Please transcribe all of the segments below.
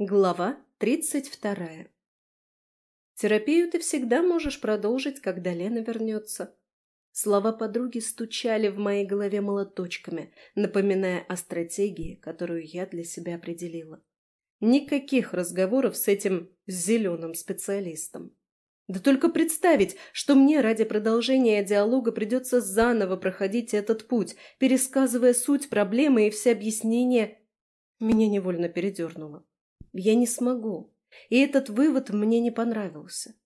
Глава тридцать вторая. Терапию ты всегда можешь продолжить, когда Лена вернется. Слова подруги стучали в моей голове молоточками, напоминая о стратегии, которую я для себя определила. Никаких разговоров с этим зеленым специалистом. Да только представить, что мне ради продолжения диалога придется заново проходить этот путь, пересказывая суть проблемы и все объяснения, меня невольно передернуло. Я не смогу. И этот вывод мне не понравился,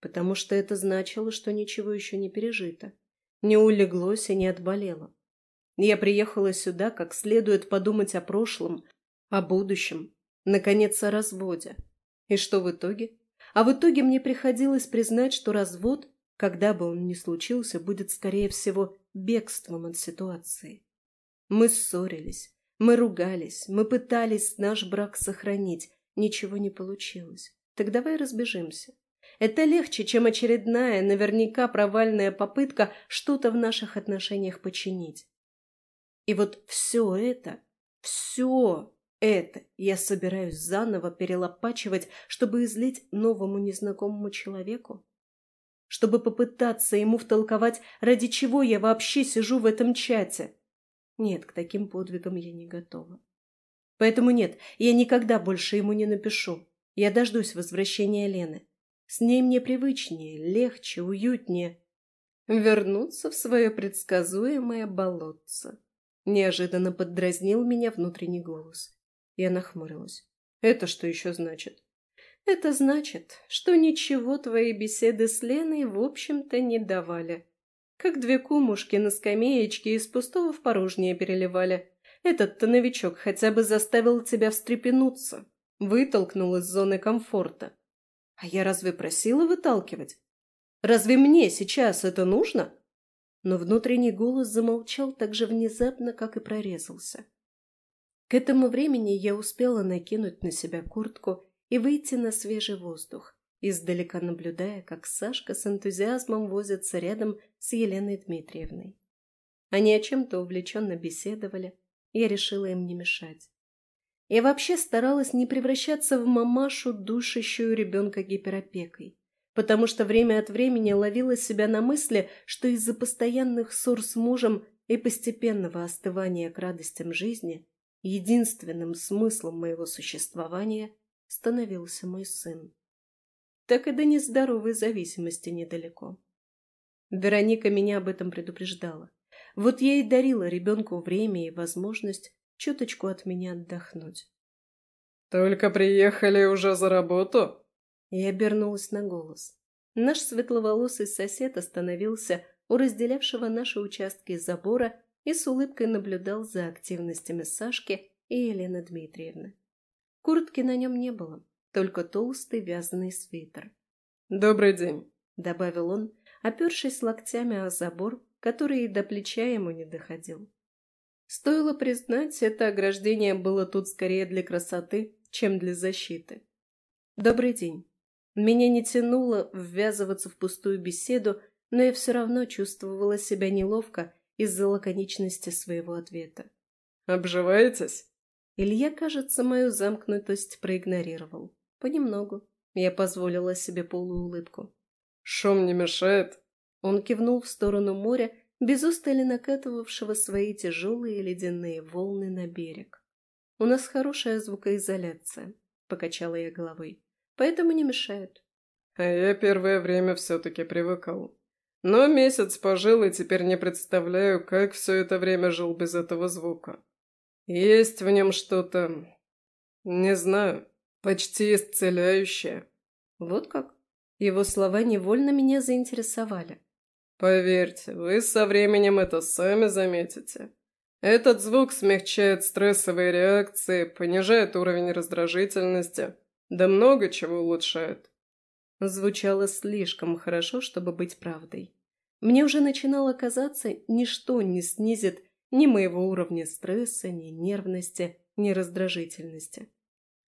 потому что это значило, что ничего еще не пережито, не улеглось и не отболело. Я приехала сюда, как следует подумать о прошлом, о будущем, наконец, о разводе. И что в итоге? А в итоге мне приходилось признать, что развод, когда бы он ни случился, будет, скорее всего, бегством от ситуации. Мы ссорились, мы ругались, мы пытались наш брак сохранить. Ничего не получилось. Так давай разбежимся. Это легче, чем очередная, наверняка провальная попытка что-то в наших отношениях починить. И вот все это, все это я собираюсь заново перелопачивать, чтобы излить новому незнакомому человеку? Чтобы попытаться ему втолковать, ради чего я вообще сижу в этом чате? Нет, к таким подвигам я не готова. Поэтому нет, я никогда больше ему не напишу. Я дождусь возвращения Лены. С ней мне привычнее, легче, уютнее. Вернуться в свое предсказуемое болотце. Неожиданно поддразнил меня внутренний голос. Я нахмурилась. Это что еще значит? Это значит, что ничего твои беседы с Леной в общем-то не давали. Как две кумушки на скамеечке из пустого в порожнее переливали. Этот-то новичок хотя бы заставил тебя встрепенуться, вытолкнул из зоны комфорта. А я разве просила выталкивать? Разве мне сейчас это нужно? Но внутренний голос замолчал так же внезапно, как и прорезался. К этому времени я успела накинуть на себя куртку и выйти на свежий воздух, издалека наблюдая, как Сашка с энтузиазмом возится рядом с Еленой Дмитриевной. Они о чем-то увлеченно беседовали, я решила им не мешать. Я вообще старалась не превращаться в мамашу, душащую ребенка гиперопекой, потому что время от времени ловила себя на мысли, что из-за постоянных ссор с мужем и постепенного остывания к радостям жизни единственным смыслом моего существования становился мой сын. Так и до нездоровой зависимости недалеко. Вероника меня об этом предупреждала. Вот я и дарила ребенку время и возможность чуточку от меня отдохнуть. «Только приехали уже за работу?» Я обернулась на голос. Наш светловолосый сосед остановился у разделявшего наши участки забора и с улыбкой наблюдал за активностями Сашки и Елены Дмитриевны. Куртки на нем не было, только толстый вязаный свитер. «Добрый день», — добавил он, опершись локтями о забор, который и до плеча ему не доходил. Стоило признать, это ограждение было тут скорее для красоты, чем для защиты. «Добрый день». Меня не тянуло ввязываться в пустую беседу, но я все равно чувствовала себя неловко из-за лаконичности своего ответа. «Обживаетесь?» Илья, кажется, мою замкнутость проигнорировал. Понемногу. Я позволила себе полуулыбку. «Шум не мешает?» Он кивнул в сторону моря, без устали накатывавшего свои тяжелые ледяные волны на берег. «У нас хорошая звукоизоляция», — покачала я головой, — «поэтому не мешают». «А я первое время все-таки привыкал. Но месяц пожил и теперь не представляю, как все это время жил без этого звука. Есть в нем что-то... не знаю, почти исцеляющее». «Вот как?» Его слова невольно меня заинтересовали. Поверьте, вы со временем это сами заметите. Этот звук смягчает стрессовые реакции, понижает уровень раздражительности, да много чего улучшает. Звучало слишком хорошо, чтобы быть правдой. Мне уже начинало казаться, ничто не снизит ни моего уровня стресса, ни нервности, ни раздражительности.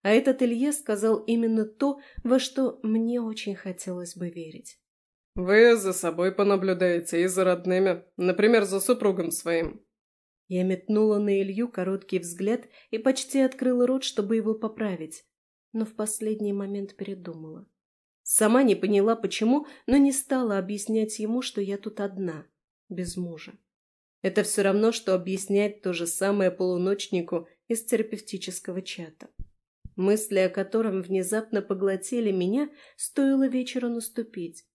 А этот Илья сказал именно то, во что мне очень хотелось бы верить. «Вы за собой понаблюдаете и за родными, например, за супругом своим». Я метнула на Илью короткий взгляд и почти открыла рот, чтобы его поправить. но в последний момент передумала. Сама не поняла, почему, но не стала объяснять ему, что я тут одна, без мужа. Это все равно, что объяснять то же самое полуночнику из терапевтического чата. Мысли о котором внезапно поглотили меня, стоило вечеру наступить.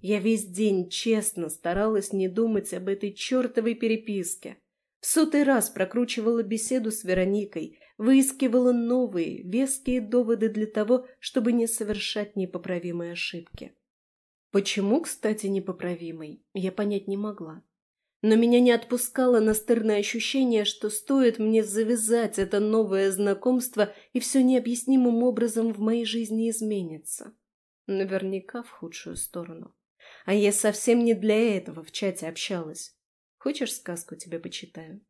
Я весь день честно старалась не думать об этой чертовой переписке. В сотый раз прокручивала беседу с Вероникой, выискивала новые, веские доводы для того, чтобы не совершать непоправимые ошибки. Почему, кстати, непоправимой, я понять не могла. Но меня не отпускало настырное ощущение, что стоит мне завязать это новое знакомство, и все необъяснимым образом в моей жизни изменится. Наверняка в худшую сторону. А я совсем не для этого в чате общалась. Хочешь сказку тебе почитаю?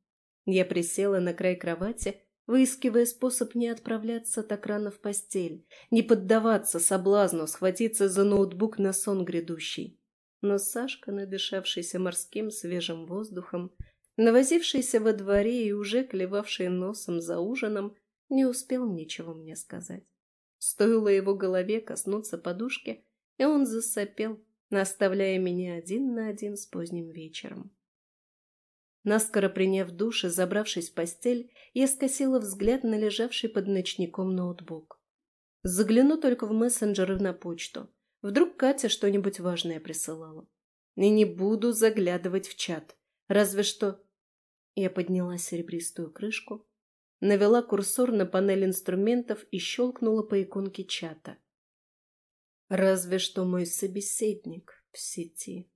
Я присела на край кровати выискивая способ не отправляться так рано в постель, не поддаваться соблазну схватиться за ноутбук на сон грядущий. Но Сашка, надышавшийся морским свежим воздухом, навозившийся во дворе и уже клевавший носом за ужином, не успел ничего мне сказать. Стоило его голове коснуться подушки, и он засопел, наставляя меня один на один с поздним вечером. Наскоро приняв душ и забравшись в постель, я скосила взгляд на лежавший под ночником ноутбук. Загляну только в мессенджеры на почту. Вдруг Катя что-нибудь важное присылала. И не буду заглядывать в чат. Разве что... Я подняла серебристую крышку, навела курсор на панель инструментов и щелкнула по иконке чата. Разве что мой собеседник в сети.